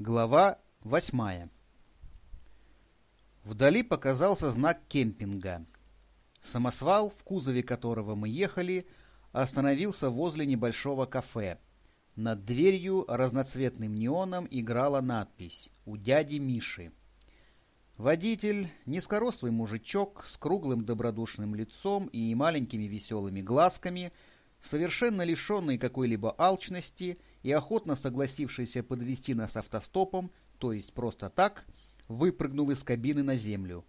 Глава восьмая Вдали показался знак кемпинга. Самосвал, в кузове которого мы ехали, остановился возле небольшого кафе. Над дверью разноцветным неоном играла надпись «У дяди Миши». Водитель, низкорослый мужичок с круглым добродушным лицом и маленькими веселыми глазками, совершенно лишенный какой-либо алчности – и охотно согласившийся подвести нас автостопом, то есть просто так, выпрыгнул из кабины на землю.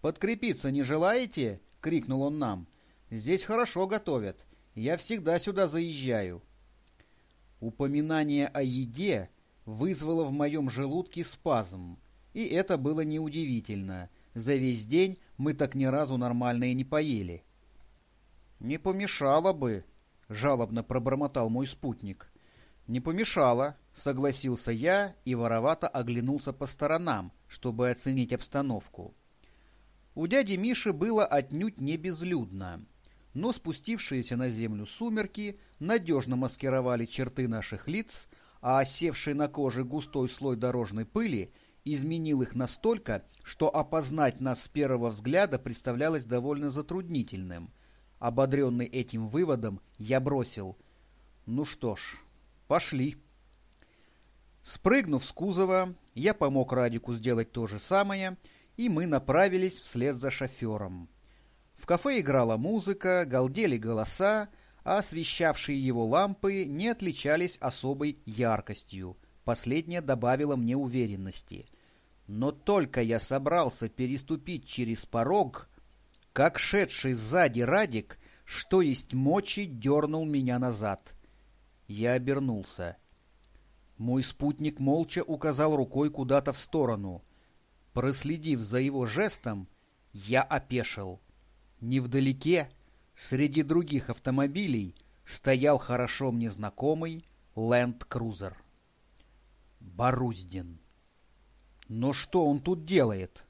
«Подкрепиться не желаете?» — крикнул он нам. «Здесь хорошо готовят. Я всегда сюда заезжаю». Упоминание о еде вызвало в моем желудке спазм. И это было неудивительно. За весь день мы так ни разу нормально и не поели. «Не помешало бы», — жалобно пробормотал мой спутник. «Не помешало», — согласился я и воровато оглянулся по сторонам, чтобы оценить обстановку. У дяди Миши было отнюдь не безлюдно, но спустившиеся на землю сумерки надежно маскировали черты наших лиц, а осевший на коже густой слой дорожной пыли изменил их настолько, что опознать нас с первого взгляда представлялось довольно затруднительным. Ободренный этим выводом, я бросил «Ну что ж, Пошли. Спрыгнув с кузова, я помог Радику сделать то же самое, и мы направились вслед за шофером. В кафе играла музыка, галдели голоса, а освещавшие его лампы не отличались особой яркостью. Последнее добавило мне уверенности. Но только я собрался переступить через порог, как шедший сзади Радик, что есть мочи, дернул меня назад. Я обернулся. Мой спутник молча указал рукой куда-то в сторону. Проследив за его жестом, я опешил. Невдалеке, среди других автомобилей, стоял хорошо мне знакомый ленд-крузер. Боруздин. Но что он тут делает?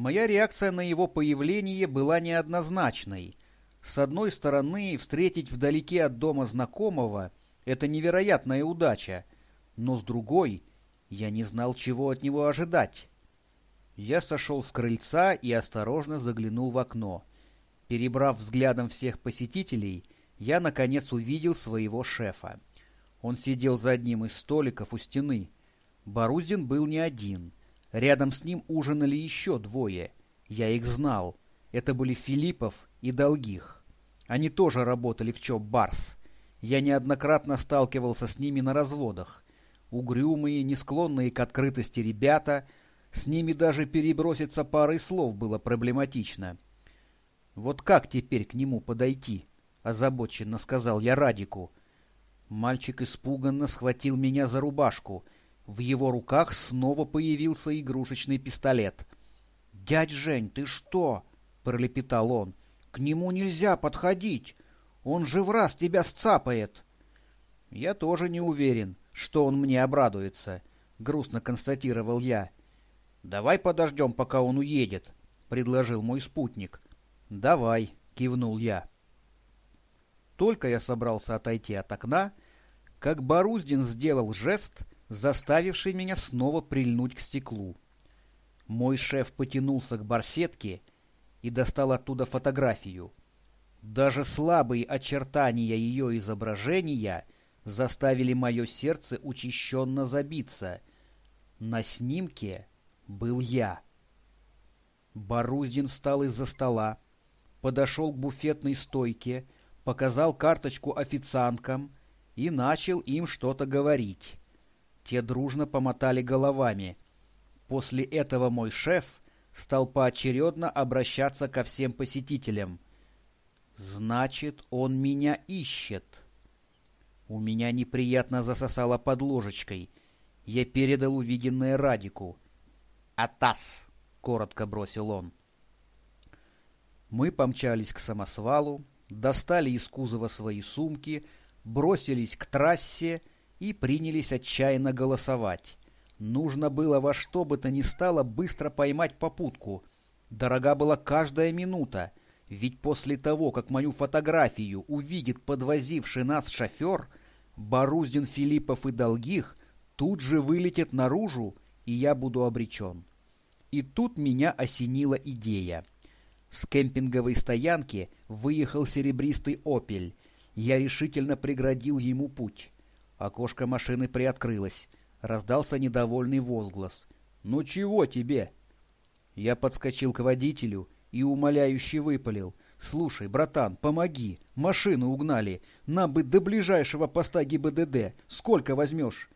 Моя реакция на его появление была неоднозначной. С одной стороны, встретить вдалеке от дома знакомого — это невероятная удача, но с другой, я не знал, чего от него ожидать. Я сошел с крыльца и осторожно заглянул в окно. Перебрав взглядом всех посетителей, я, наконец, увидел своего шефа. Он сидел за одним из столиков у стены. Борузин был не один. Рядом с ним ужинали еще двое. Я их знал. Это были Филиппов и Долгих. Они тоже работали в ЧОП «Барс». Я неоднократно сталкивался с ними на разводах. Угрюмые, не склонные к открытости ребята, с ними даже переброситься парой слов было проблематично. «Вот как теперь к нему подойти?» — озабоченно сказал я Радику. Мальчик испуганно схватил меня за рубашку. В его руках снова появился игрушечный пистолет. «Дядь Жень, ты что?» — пролепетал он. К нему нельзя подходить. Он же в раз тебя сцапает. Я тоже не уверен, что он мне обрадуется, грустно констатировал я. Давай подождем, пока он уедет, предложил мой спутник. Давай, кивнул я. Только я собрался отойти от окна, как Боруздин сделал жест, заставивший меня снова прильнуть к стеклу. Мой шеф потянулся к барсетке и достал оттуда фотографию. Даже слабые очертания ее изображения заставили мое сердце учащенно забиться. На снимке был я. Борузин встал из-за стола, подошел к буфетной стойке, показал карточку официанткам и начал им что-то говорить. Те дружно помотали головами. После этого мой шеф стал поочередно обращаться ко всем посетителям. «Значит, он меня ищет». У меня неприятно засосало под ложечкой. Я передал увиденное Радику. «Атас!» — коротко бросил он. Мы помчались к самосвалу, достали из кузова свои сумки, бросились к трассе и принялись отчаянно голосовать. Нужно было во что бы то ни стало быстро поймать попутку. Дорога была каждая минута, ведь после того, как мою фотографию увидит подвозивший нас шофер, Боруздин, Филиппов и Долгих тут же вылетит наружу, и я буду обречен. И тут меня осенила идея. С кемпинговой стоянки выехал серебристый «Опель». Я решительно преградил ему путь. Окошко машины приоткрылось. Раздался недовольный возглас. «Ну чего тебе?» Я подскочил к водителю и умоляюще выпалил. «Слушай, братан, помоги. Машину угнали. Нам бы до ближайшего поста ГИБДД. Сколько возьмешь?»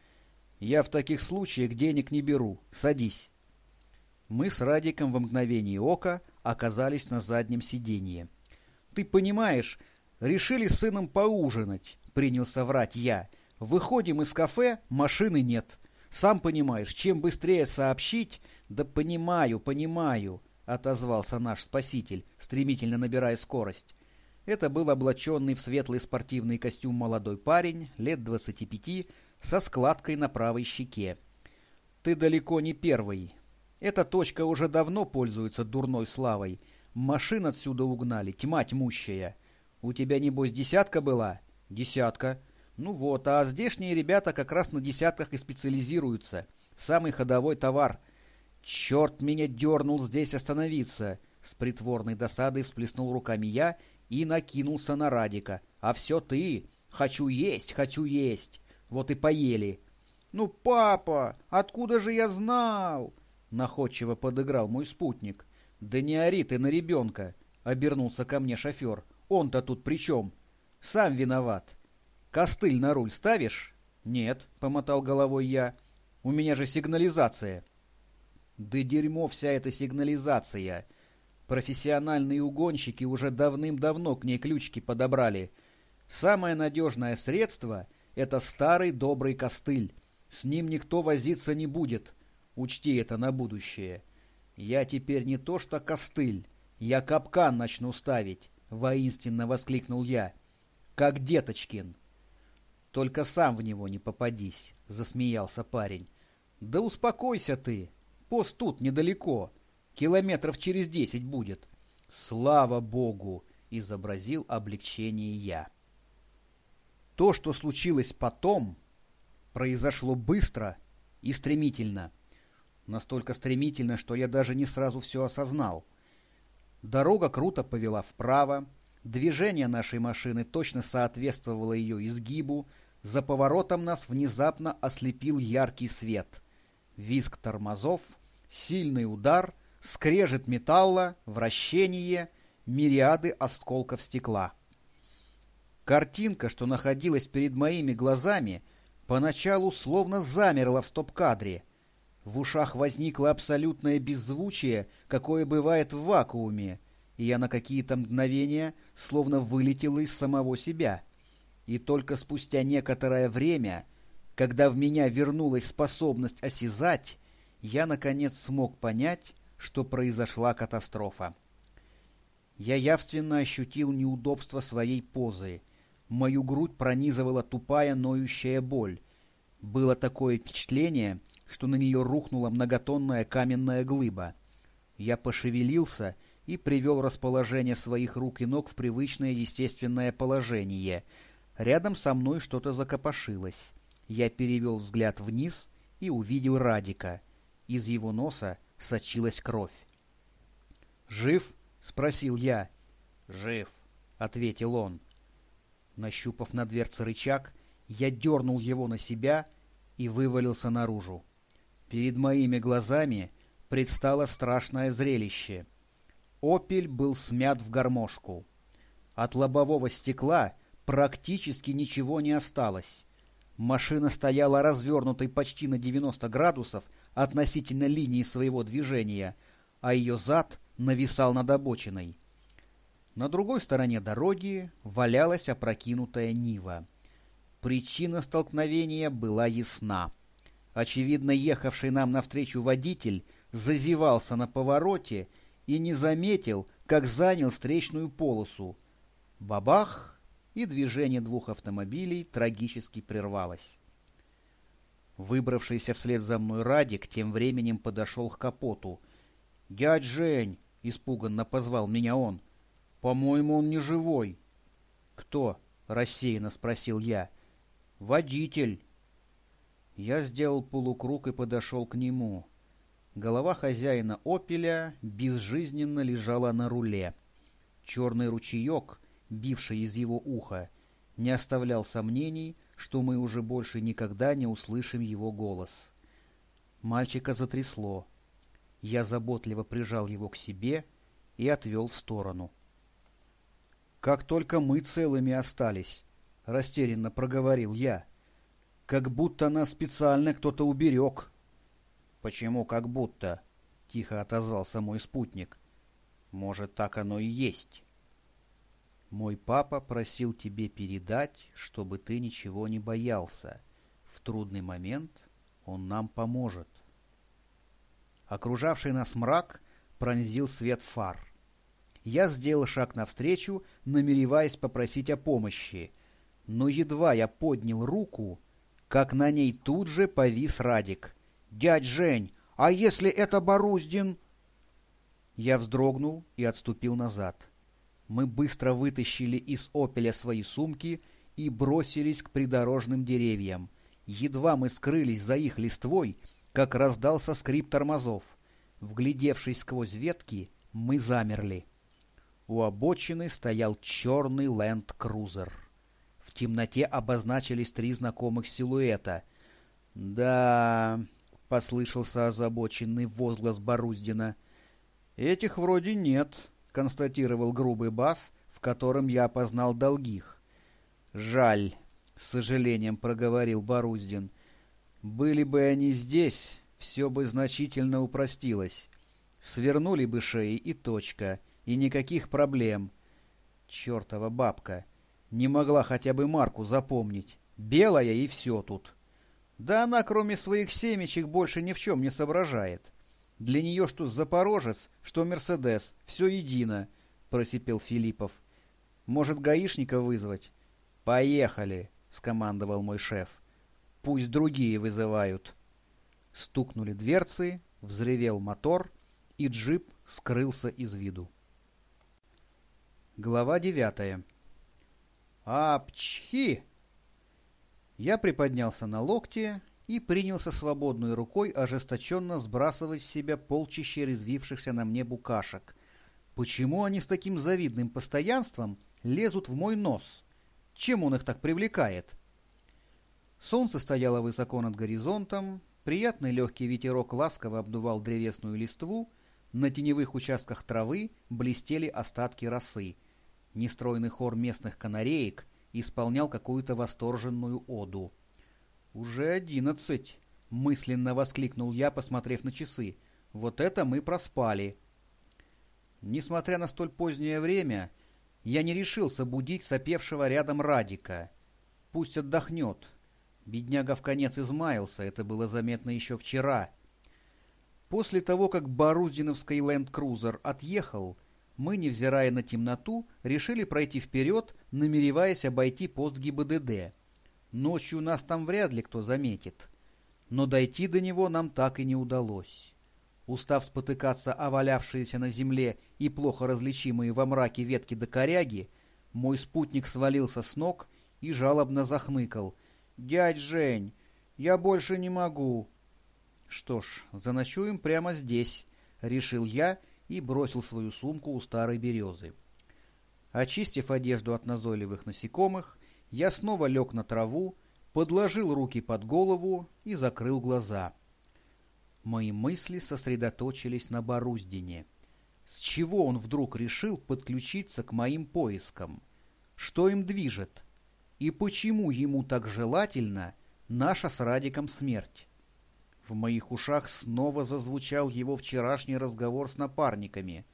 «Я в таких случаях денег не беру. Садись». Мы с Радиком в мгновение ока оказались на заднем сиденье. «Ты понимаешь, решили с сыном поужинать», — принялся врать я. «Выходим из кафе, машины нет. Сам понимаешь, чем быстрее сообщить...» «Да понимаю, понимаю», — отозвался наш спаситель, стремительно набирая скорость. Это был облаченный в светлый спортивный костюм молодой парень, лет двадцати пяти, со складкой на правой щеке. «Ты далеко не первый. Эта точка уже давно пользуется дурной славой. Машин отсюда угнали, тьма тьмущая. У тебя, небось, десятка была?» «Десятка. Ну вот, а здешние ребята как раз на десятках и специализируются. Самый ходовой товар. Черт меня дернул здесь остановиться!» С притворной досадой всплеснул руками я и накинулся на Радика. «А все ты! Хочу есть, хочу есть! Вот и поели!» «Ну, папа, откуда же я знал?» Находчиво подыграл мой спутник. «Да не ори ты на ребенка!» — обернулся ко мне шофер. «Он-то тут при чем? Сам виноват. Костыль на руль ставишь?» «Нет», — помотал головой я. «У меня же сигнализация». «Да дерьмо вся эта сигнализация!» Профессиональные угонщики уже давным-давно к ней ключики подобрали. Самое надежное средство — это старый добрый костыль. С ним никто возиться не будет. Учти это на будущее. Я теперь не то что костыль, я капкан начну ставить, — воинственно воскликнул я. Как Деточкин. Только сам в него не попадись, — засмеялся парень. Да успокойся ты, пост тут недалеко, километров через десять будет. Слава богу, — изобразил облегчение я. То, что случилось потом, произошло быстро и стремительно — Настолько стремительно, что я даже не сразу все осознал. Дорога круто повела вправо, движение нашей машины точно соответствовало ее изгибу, за поворотом нас внезапно ослепил яркий свет. Визг тормозов, сильный удар, скрежет металла, вращение, мириады осколков стекла. Картинка, что находилась перед моими глазами, поначалу словно замерла в стоп-кадре — в ушах возникло абсолютное беззвучие, какое бывает в вакууме, и я на какие-то мгновения словно вылетел из самого себя. И только спустя некоторое время, когда в меня вернулась способность осязать, я, наконец, смог понять, что произошла катастрофа. Я явственно ощутил неудобство своей позы. Мою грудь пронизывала тупая ноющая боль. Было такое впечатление — что на нее рухнула многотонная каменная глыба. Я пошевелился и привел расположение своих рук и ног в привычное естественное положение. Рядом со мной что-то закопошилось. Я перевел взгляд вниз и увидел Радика. Из его носа сочилась кровь. «Жив?» — спросил я. «Жив», — ответил он. Нащупав на дверце рычаг, я дернул его на себя и вывалился наружу. Перед моими глазами предстало страшное зрелище. «Опель» был смят в гармошку. От лобового стекла практически ничего не осталось. Машина стояла развернутой почти на 90 градусов относительно линии своего движения, а ее зад нависал над обочиной. На другой стороне дороги валялась опрокинутая Нива. Причина столкновения была ясна. Очевидно, ехавший нам навстречу водитель зазевался на повороте и не заметил, как занял встречную полосу. Бабах! И движение двух автомобилей трагически прервалось. Выбравшийся вслед за мной Радик тем временем подошел к капоту. «Дядь Жень!» — испуганно позвал меня он. «По-моему, он не живой». «Кто?» — рассеянно спросил я. «Водитель». Я сделал полукруг и подошел к нему. Голова хозяина «Опеля» безжизненно лежала на руле. Черный ручеек, бивший из его уха, не оставлял сомнений, что мы уже больше никогда не услышим его голос. Мальчика затрясло. Я заботливо прижал его к себе и отвел в сторону. «Как только мы целыми остались», — растерянно проговорил я, — «как будто нас специально кто-то уберег». «Почему как будто?» — тихо отозвался мой спутник. «Может, так оно и есть». Мой папа просил тебе передать, чтобы ты ничего не боялся. В трудный момент он нам поможет. Окружавший нас мрак пронзил свет фар. Я сделал шаг навстречу, намереваясь попросить о помощи. Но едва я поднял руку, как на ней тут же повис Радик. «Дядь Жень, а если это Боруздин?» Я вздрогнул и отступил назад. Мы быстро вытащили из «Опеля» свои сумки и бросились к придорожным деревьям. Едва мы скрылись за их листвой, как раздался скрип тормозов. Вглядевшись сквозь ветки, мы замерли. У обочины стоял черный ленд-крузер. В темноте обозначились три знакомых силуэта. «Да...» — послышался озабоченный возглас Боруздина. «Этих вроде нет», констатировал грубый бас, в котором я опознал долгих. «Жаль», — с сожалением проговорил Боруздин. «Были бы они здесь, все бы значительно упростилось. Свернули бы шеи и точка, и никаких проблем. Чертова бабка! Не могла хотя бы марку запомнить. Белая и все тут. Да она, кроме своих семечек, больше ни в чем не соображает. Для нее что Запорожец, что Мерседес, все едино, — просипел Филиппов. Может, гаишника вызвать? Поехали, — скомандовал мой шеф. Пусть другие вызывают. Стукнули дверцы, взревел мотор, и джип скрылся из виду. Глава девятая. «Апчхи!» Я приподнялся на локте и принялся свободной рукой ожесточенно сбрасывать с себя полчище резвившихся на мне букашек. Почему они с таким завидным постоянством лезут в мой нос? Чем он их так привлекает? Солнце стояло высоко над горизонтом, приятный легкий ветерок ласково обдувал древесную листву, на теневых участках травы блестели остатки росы. Нестройный хор местных канареек исполнял какую-то восторженную оду. «Уже одиннадцать!» — мысленно воскликнул я, посмотрев на часы. «Вот это мы проспали!» Несмотря на столь позднее время, я не решился будить сопевшего рядом Радика. Пусть отдохнет. Бедняга в конец измаялся, это было заметно еще вчера. После того, как Барузиновский ленд-крузер отъехал, мы, невзирая на темноту, решили пройти вперед, намереваясь обойти пост ГИБДД. Ночью нас там вряд ли кто заметит. Но дойти до него нам так и не удалось. Устав спотыкаться о валявшиеся на земле и плохо различимые во мраке ветки до коряги, мой спутник свалился с ног и жалобно захныкал. «Дядь Жень, я больше не могу!» «Что ж, заночуем прямо здесь», — решил я и бросил свою сумку у старой березы. Очистив одежду от назойливых насекомых, я снова лег на траву, подложил руки под голову и закрыл глаза. Мои мысли сосредоточились на Боруздине. С чего он вдруг решил подключиться к моим поискам? Что им движет? И почему ему так желательно наша с Радиком смерть? В моих ушах снова зазвучал его вчерашний разговор с напарниками.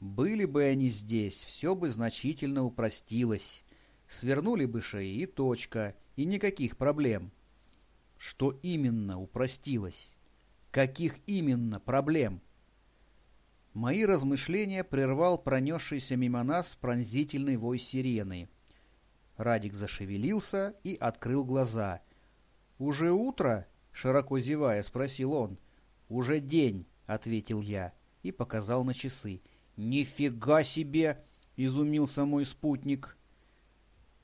Были бы они здесь, все бы значительно упростилось. Свернули бы шеи и точка, и никаких проблем. Что именно упростилось? Каких именно проблем? Мои размышления прервал пронесшийся мимо нас пронзительный вой сирены. Радик зашевелился и открыл глаза. «Уже утро?» — широко зевая, спросил он. «Уже день», — ответил я и показал на часы. «Нифига себе!» — изумился мой спутник.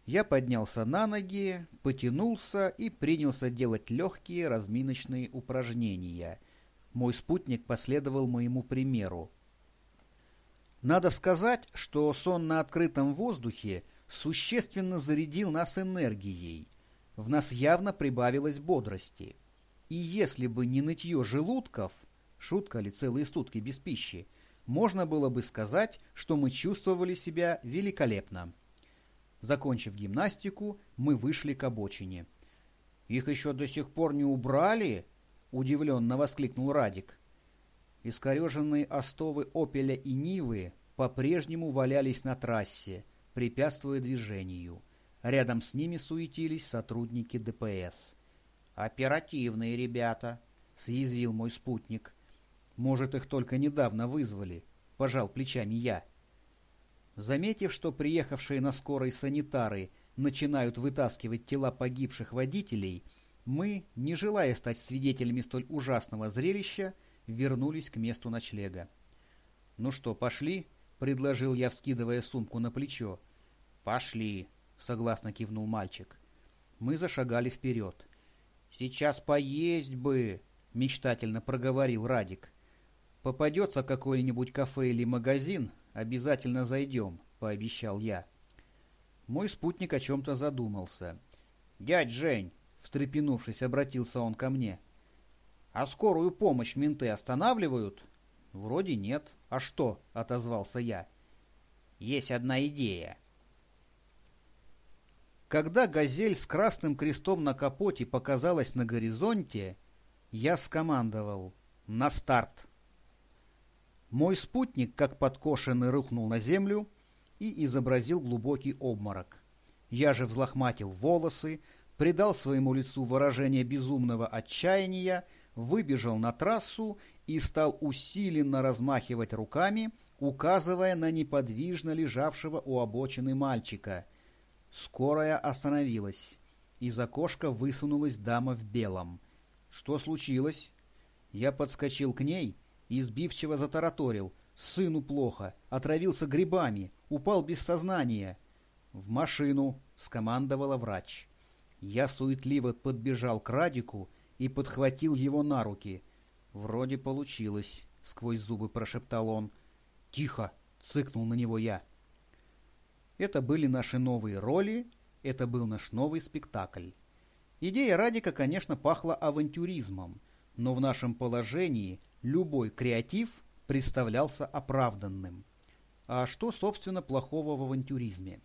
Я поднялся на ноги, потянулся и принялся делать легкие разминочные упражнения. Мой спутник последовал моему примеру. Надо сказать, что сон на открытом воздухе существенно зарядил нас энергией. В нас явно прибавилось бодрости. И если бы не нытье желудков, шутка ли целые сутки без пищи, можно было бы сказать, что мы чувствовали себя великолепно. Закончив гимнастику, мы вышли к обочине. «Их еще до сих пор не убрали?» — удивленно воскликнул Радик. Искореженные остовы «Опеля» и «Нивы» по-прежнему валялись на трассе, препятствуя движению. Рядом с ними суетились сотрудники ДПС. «Оперативные ребята», — съязвил мой спутник. «Может, их только недавно вызвали», — пожал плечами я. Заметив, что приехавшие на скорой санитары начинают вытаскивать тела погибших водителей, мы, не желая стать свидетелями столь ужасного зрелища, вернулись к месту ночлега. «Ну что, пошли?» — предложил я, вскидывая сумку на плечо. «Пошли», — согласно кивнул мальчик. Мы зашагали вперед. «Сейчас поесть бы», — мечтательно проговорил Радик. «Попадется какое-нибудь кафе или магазин, «Обязательно зайдем», — пообещал я. Мой спутник о чем-то задумался. «Дядь Жень!» — встрепенувшись, обратился он ко мне. «А скорую помощь менты останавливают?» «Вроде нет. А что?» — отозвался я. «Есть одна идея». Когда «Газель» с красным крестом на капоте показалась на горизонте, я скомандовал «На старт!» Мой спутник, как подкошенный, рухнул на землю и изобразил глубокий обморок. Я же взлохматил волосы, придал своему лицу выражение безумного отчаяния, выбежал на трассу и стал усиленно размахивать руками, указывая на неподвижно лежавшего у обочины мальчика. Скорая остановилась. Из окошка высунулась дама в белом. Что случилось? Я подскочил к ней и сбивчиво затараторил. Сыну плохо, отравился грибами, упал без сознания. «В машину!» — скомандовала врач. Я суетливо подбежал к Радику и подхватил его на руки. «Вроде получилось», — сквозь зубы прошептал он. «Тихо!» — цыкнул на него я. Это были наши новые роли, это был наш новый спектакль. Идея Радика, конечно, пахла авантюризмом, но в нашем положении любой креатив представлялся оправданным. А что, собственно, плохого в авантюризме?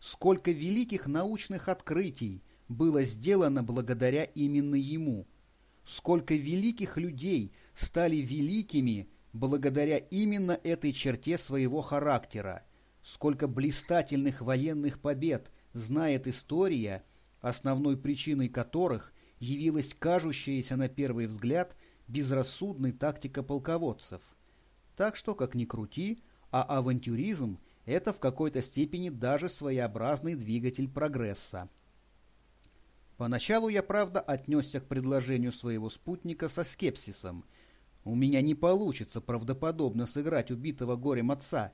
Сколько великих научных открытий было сделано благодаря именно ему? Сколько великих людей стали великими благодаря именно этой черте своего характера? Сколько блистательных военных побед знает история, основной причиной которых явилась кажущаяся на первый взгляд – безрассудной тактика полководцев. Так что, как ни крути, а авантюризм – это в какой-то степени даже своеобразный двигатель прогресса. Поначалу я, правда, отнесся к предложению своего спутника со скепсисом. У меня не получится правдоподобно сыграть убитого горем отца.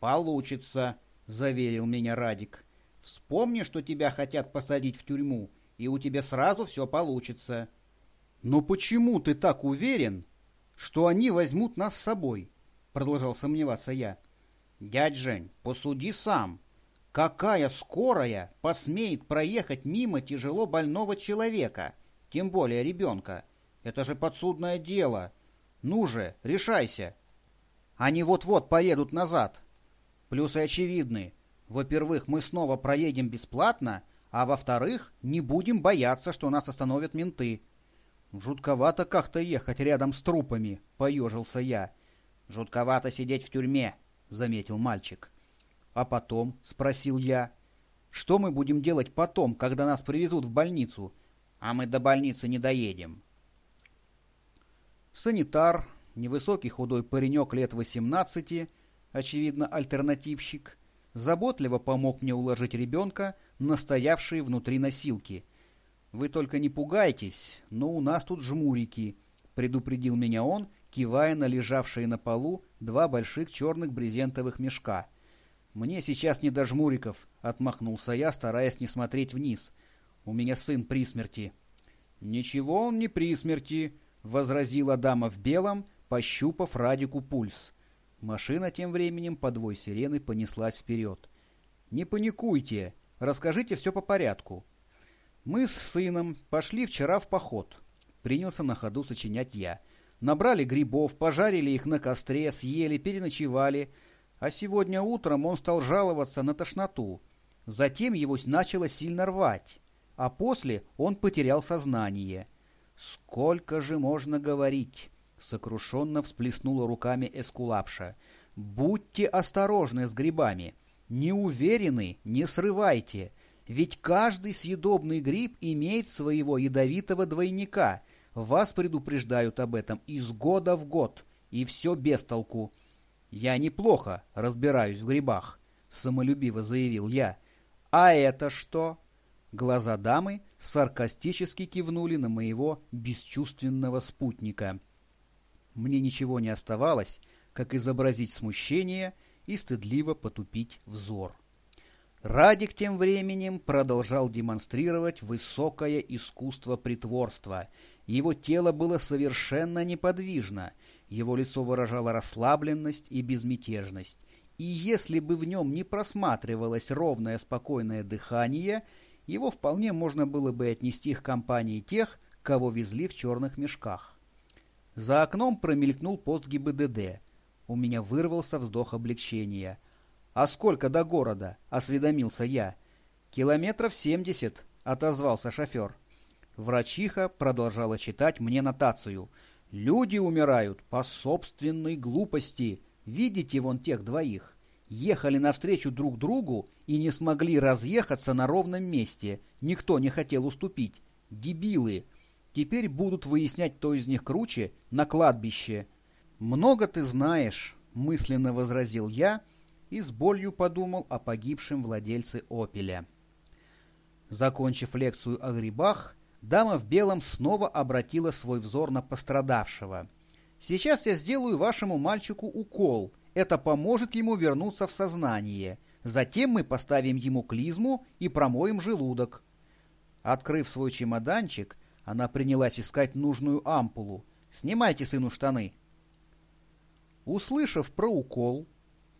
«Получится», — заверил меня Радик. «Вспомни, что тебя хотят посадить в тюрьму, и у тебя сразу все получится». «Но почему ты так уверен, что они возьмут нас с собой?» Продолжал сомневаться я. «Дядь Жень, посуди сам. Какая скорая посмеет проехать мимо тяжело больного человека, тем более ребенка? Это же подсудное дело. Ну же, решайся. Они вот-вот поедут назад. Плюсы очевидны. Во-первых, мы снова проедем бесплатно, а во-вторых, не будем бояться, что нас остановят менты. «Жутковато как-то ехать рядом с трупами», — поежился я. «Жутковато сидеть в тюрьме», — заметил мальчик. «А потом?» — спросил я. «Что мы будем делать потом, когда нас привезут в больницу?» «А мы до больницы не доедем». Санитар, невысокий худой паренек лет восемнадцати, очевидно, альтернативщик, заботливо помог мне уложить ребенка, настоявшие внутри носилки — «Вы только не пугайтесь, но у нас тут жмурики», — предупредил меня он, кивая на лежавшие на полу два больших черных брезентовых мешка. «Мне сейчас не до жмуриков», — отмахнулся я, стараясь не смотреть вниз. «У меня сын при смерти». «Ничего он не при смерти», — возразила дама в белом, пощупав Радику пульс. Машина тем временем по двой сирены понеслась вперед. «Не паникуйте, расскажите все по порядку». «Мы с сыном пошли вчера в поход», — принялся на ходу сочинять я. «Набрали грибов, пожарили их на костре, съели, переночевали, а сегодня утром он стал жаловаться на тошноту. Затем его начало сильно рвать, а после он потерял сознание». «Сколько же можно говорить?» — сокрушенно всплеснула руками Эскулапша. «Будьте осторожны с грибами. Не уверены, не срывайте. Ведь каждый съедобный гриб имеет своего ядовитого двойника. Вас предупреждают об этом из года в год, и все без толку. Я неплохо разбираюсь в грибах», — самолюбиво заявил я. «А это что?» Глаза дамы саркастически кивнули на моего бесчувственного спутника. Мне ничего не оставалось, как изобразить смущение и стыдливо потупить взор. Радик тем временем продолжал демонстрировать высокое искусство притворства. Его тело было совершенно неподвижно, его лицо выражало расслабленность и безмятежность. И если бы в нем не просматривалось ровное спокойное дыхание, его вполне можно было бы отнести к компании тех, кого везли в черных мешках. За окном промелькнул пост ГИБДД. У меня вырвался вздох облегчения. «А сколько до города?» — осведомился я. «Километров семьдесят», — отозвался шофер. Врачиха продолжала читать мне нотацию. «Люди умирают по собственной глупости. Видите вон тех двоих? Ехали навстречу друг другу и не смогли разъехаться на ровном месте. Никто не хотел уступить. Дебилы!» Теперь будут выяснять, кто из них круче, на кладбище. «Много ты знаешь», — мысленно возразил я и с болью подумал о погибшем владельце «Опеля». Закончив лекцию о грибах, дама в белом снова обратила свой взор на пострадавшего. «Сейчас я сделаю вашему мальчику укол. Это поможет ему вернуться в сознание. Затем мы поставим ему клизму и промоем желудок». Открыв свой чемоданчик, она принялась искать нужную ампулу. «Снимайте сыну штаны!» Услышав про укол,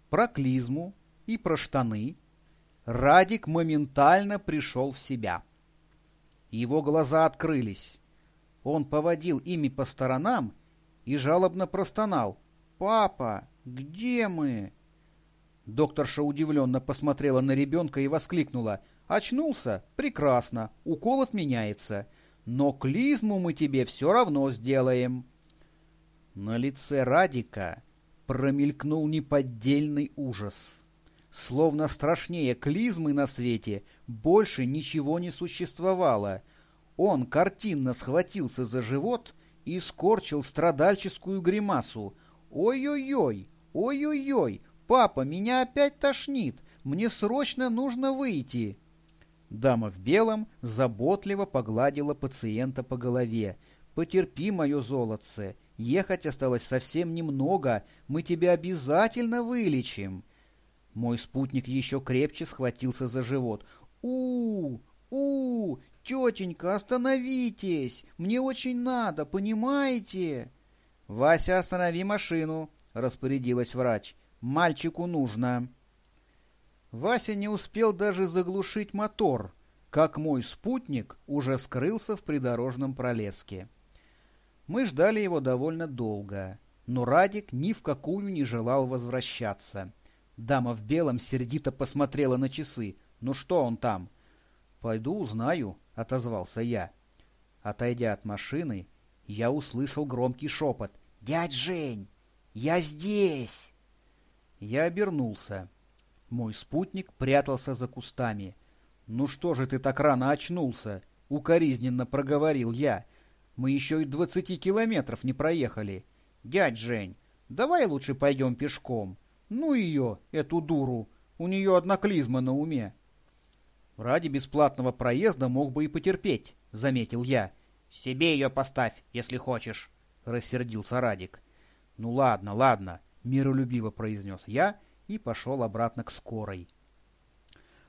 про клизму и про штаны, Радик моментально пришел в себя. Его глаза открылись. Он поводил ими по сторонам и жалобно простонал. «Папа, где мы?» Докторша удивленно посмотрела на ребенка и воскликнула. «Очнулся? Прекрасно. Укол отменяется но клизму мы тебе все равно сделаем. На лице Радика промелькнул неподдельный ужас. Словно страшнее клизмы на свете больше ничего не существовало. Он картинно схватился за живот и скорчил страдальческую гримасу. «Ой-ой-ой! Ой-ой-ой! Папа, меня опять тошнит! Мне срочно нужно выйти!» Дама в белом заботливо погладила пациента по голове. «Потерпи, мое золотце, ехать осталось совсем немного, мы тебя обязательно вылечим». Мой спутник еще крепче схватился за живот. у у тетенька, остановитесь! Мне очень надо, понимаете?» «Вася, останови машину!» — распорядилась врач. «Мальчику нужно!» Вася не успел даже заглушить мотор, как мой спутник уже скрылся в придорожном пролеске. Мы ждали его довольно долго, но Радик ни в какую не желал возвращаться. Дама в белом сердито посмотрела на часы. «Ну что он там?» «Пойду узнаю», — отозвался я. Отойдя от машины, я услышал громкий шепот. «Дядь Жень, я здесь!» Я обернулся. Мой спутник прятался за кустами. «Ну что же ты так рано очнулся?» — укоризненно проговорил я. «Мы еще и двадцати километров не проехали. Дядь Жень, давай лучше пойдем пешком. Ну ее, эту дуру, у нее одна клизма на уме». «Ради бесплатного проезда мог бы и потерпеть», — заметил я. «Себе ее поставь, если хочешь», — рассердился Радик. «Ну ладно, ладно», — миролюбиво произнес я и пошел обратно к скорой.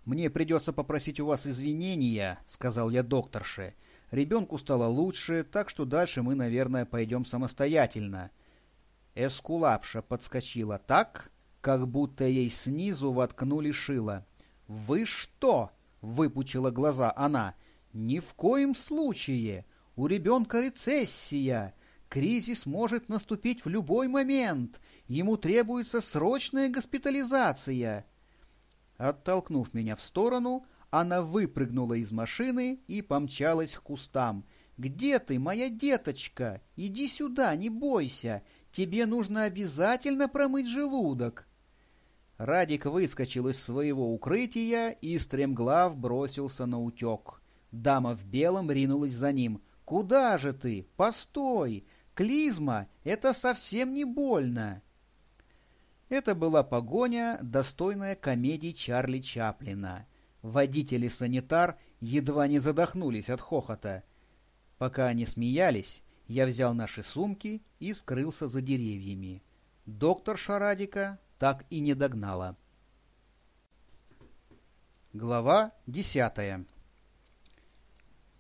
«Мне придется попросить у вас извинения», — сказал я докторше. «Ребенку стало лучше, так что дальше мы, наверное, пойдем самостоятельно». Эскулапша подскочила так, как будто ей снизу воткнули шило. «Вы что?» — выпучила глаза она. «Ни в коем случае! У ребенка рецессия! Кризис может наступить в любой момент! Ему требуется срочная госпитализация!» Оттолкнув меня в сторону, она выпрыгнула из машины и помчалась к кустам. «Где ты, моя деточка? Иди сюда, не бойся! Тебе нужно обязательно промыть желудок!» Радик выскочил из своего укрытия и стремглав бросился на утек. Дама в белом ринулась за ним. «Куда же ты? Постой! Клизма — это совсем не больно!» Это была погоня, достойная комедии Чарли Чаплина. Водитель и санитар едва не задохнулись от хохота. Пока они смеялись, я взял наши сумки и скрылся за деревьями. Доктор Шарадика так и не догнала. Глава десятая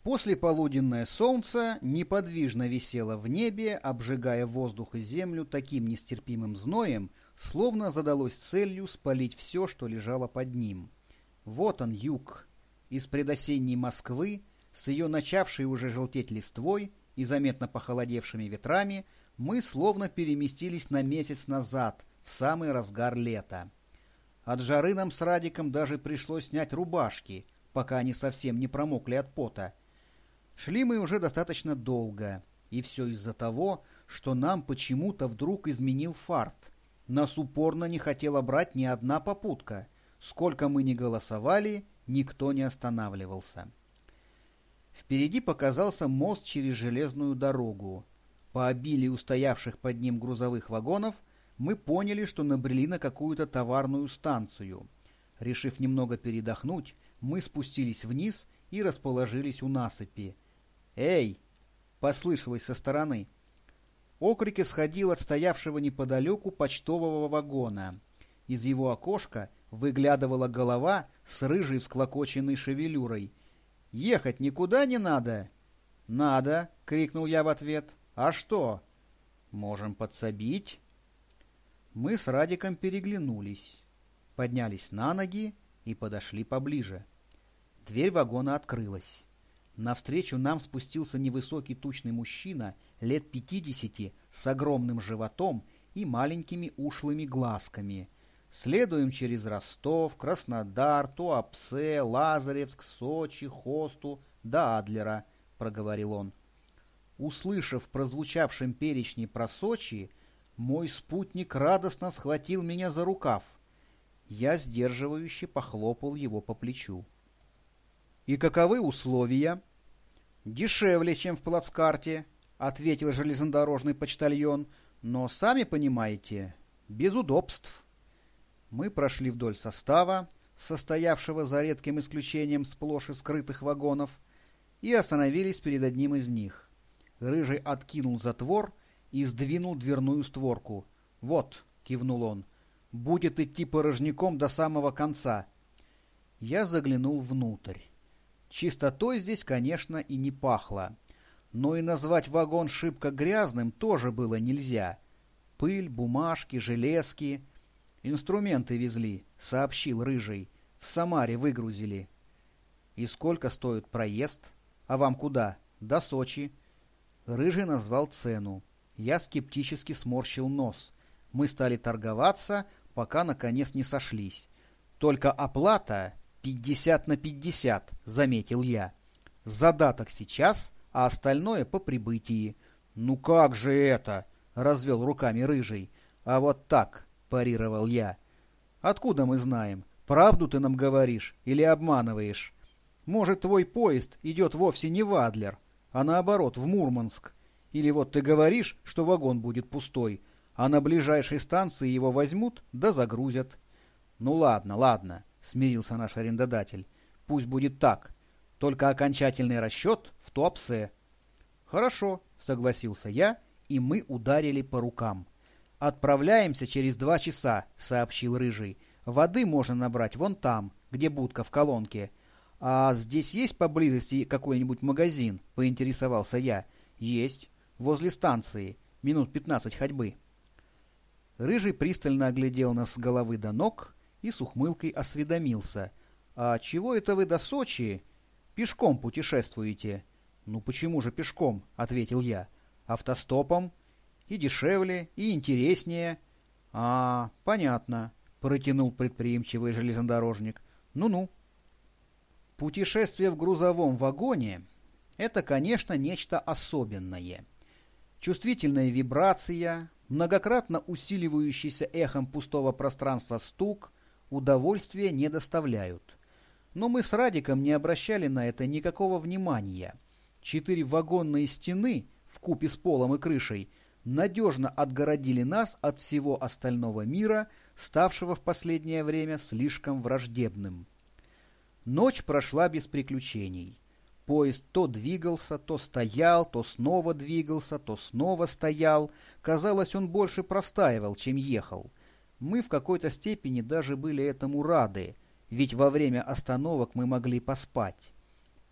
После полуденное солнце неподвижно висело в небе, обжигая воздух и землю таким нестерпимым зноем, словно задалось целью спалить все, что лежало под ним. Вот он, юг, из предосенней Москвы, с ее начавшей уже желтеть листвой и заметно похолодевшими ветрами, мы словно переместились на месяц назад, в самый разгар лета. От жары нам с Радиком даже пришлось снять рубашки, пока они совсем не промокли от пота. Шли мы уже достаточно долго, и все из-за того, что нам почему-то вдруг изменил фарт. Нас упорно не хотела брать ни одна попутка. Сколько мы ни голосовали, никто не останавливался. Впереди показался мост через железную дорогу. По обилию стоявших под ним грузовых вагонов мы поняли, что набрели на какую-то товарную станцию. Решив немного передохнуть, мы спустились вниз и расположились у насыпи. «Эй!» — послышалось со стороны — Окрик исходил от стоявшего неподалеку почтового вагона. Из его окошка выглядывала голова с рыжей всклокоченной шевелюрой. «Ехать никуда не надо?» «Надо!» — крикнул я в ответ. «А что?» «Можем подсобить?» Мы с Радиком переглянулись, поднялись на ноги и подошли поближе. Дверь вагона открылась. Навстречу нам спустился невысокий тучный мужчина — лет пятидесяти, с огромным животом и маленькими ушлыми глазками. Следуем через Ростов, Краснодар, Туапсе, Лазаревск, Сочи, Хосту до Адлера, — проговорил он. Услышав прозвучавшем перечне про Сочи, мой спутник радостно схватил меня за рукав. Я сдерживающе похлопал его по плечу. «И каковы условия?» «Дешевле, чем в плацкарте», ответил железнодорожный почтальон, но, сами понимаете, без удобств. Мы прошли вдоль состава, состоявшего за редким исключением сплошь и скрытых вагонов, и остановились перед одним из них. Рыжий откинул затвор и сдвинул дверную створку. «Вот», — кивнул он, — «будет идти порожняком до самого конца». Я заглянул внутрь. Чистотой здесь, конечно, и не пахло но и назвать вагон шибко грязным тоже было нельзя. Пыль, бумажки, железки. Инструменты везли, сообщил Рыжий. В Самаре выгрузили. И сколько стоит проезд? А вам куда? До Сочи. Рыжий назвал цену. Я скептически сморщил нос. Мы стали торговаться, пока наконец не сошлись. Только оплата пятьдесят на пятьдесят, заметил я. Задаток сейчас — а остальное по прибытии. «Ну как же это?» — развел руками рыжий. «А вот так», — парировал я. «Откуда мы знаем, правду ты нам говоришь или обманываешь? Может, твой поезд идет вовсе не в Адлер, а наоборот, в Мурманск? Или вот ты говоришь, что вагон будет пустой, а на ближайшей станции его возьмут да загрузят?» «Ну ладно, ладно», — смирился наш арендодатель. «Пусть будет так. Только окончательный расчет в Туапсе. Хорошо, согласился я, и мы ударили по рукам. «Отправляемся через два часа», — сообщил Рыжий. «Воды можно набрать вон там, где будка в колонке». «А здесь есть поблизости какой-нибудь магазин?» — поинтересовался я. «Есть. Возле станции. Минут пятнадцать ходьбы». Рыжий пристально оглядел нас с головы до ног и с ухмылкой осведомился. «А чего это вы до Сочи пешком путешествуете?» «Ну почему же пешком?» — ответил я. «Автостопом. И дешевле, и интереснее». «А, понятно», — протянул предприимчивый железнодорожник. «Ну-ну». Путешествие в грузовом вагоне — это, конечно, нечто особенное. Чувствительная вибрация, многократно усиливающийся эхом пустого пространства стук удовольствия не доставляют. Но мы с Радиком не обращали на это никакого внимания. Четыре вагонные стены, в купе с полом и крышей, надежно отгородили нас от всего остального мира, ставшего в последнее время слишком враждебным. Ночь прошла без приключений. Поезд то двигался, то стоял, то снова двигался, то снова стоял. Казалось, он больше простаивал, чем ехал. Мы в какой-то степени даже были этому рады, ведь во время остановок мы могли поспать.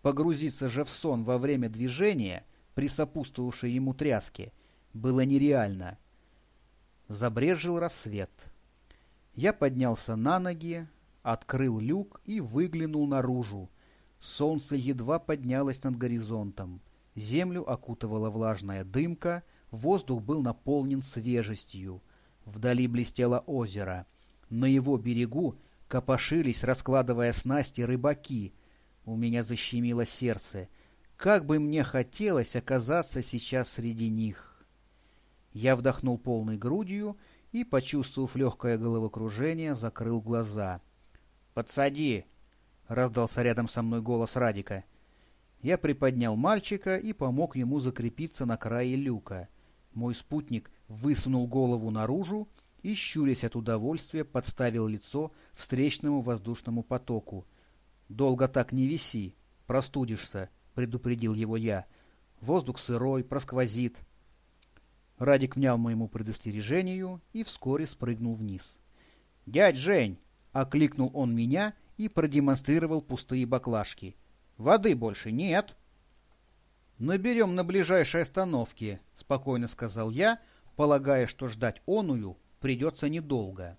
Погрузиться же в сон во время движения, при сопутствовавшей ему тряске, было нереально. Забрежил рассвет. Я поднялся на ноги, открыл люк и выглянул наружу. Солнце едва поднялось над горизонтом. Землю окутывала влажная дымка, воздух был наполнен свежестью. Вдали блестело озеро. На его берегу копошились, раскладывая снасти, рыбаки. У меня защемило сердце. Как бы мне хотелось оказаться сейчас среди них. Я вдохнул полной грудью и, почувствовав легкое головокружение, закрыл глаза. «Подсади!» — раздался рядом со мной голос Радика. Я приподнял мальчика и помог ему закрепиться на крае люка. Мой спутник высунул голову наружу и, щурясь от удовольствия, подставил лицо встречному воздушному потоку. «Долго так не виси, простудишься», — предупредил его я. «Воздух сырой, просквозит». Радик внял моему предостережению и вскоре спрыгнул вниз. «Дядь Жень!» — окликнул он меня — и продемонстрировал пустые баклажки. «Воды больше нет». «Наберем на ближайшей остановке», — спокойно сказал я, полагая, что ждать оную придется недолго.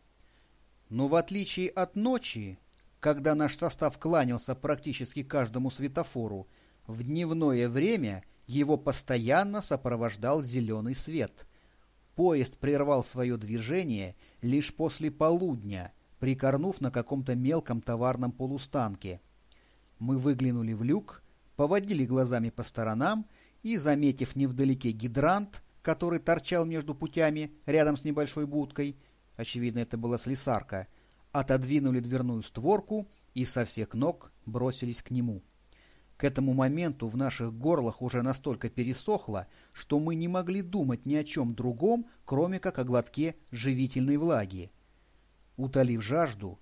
Но в отличие от ночи, когда наш состав кланялся практически каждому светофору, в дневное время его постоянно сопровождал зеленый свет. Поезд прервал свое движение лишь после полудня — прикорнув на каком-то мелком товарном полустанке. Мы выглянули в люк, поводили глазами по сторонам и, заметив невдалеке гидрант, который торчал между путями рядом с небольшой будкой, очевидно, это была слесарка, отодвинули дверную створку и со всех ног бросились к нему. К этому моменту в наших горлах уже настолько пересохло, что мы не могли думать ни о чем другом, кроме как о глотке живительной влаги. Утолив жажду,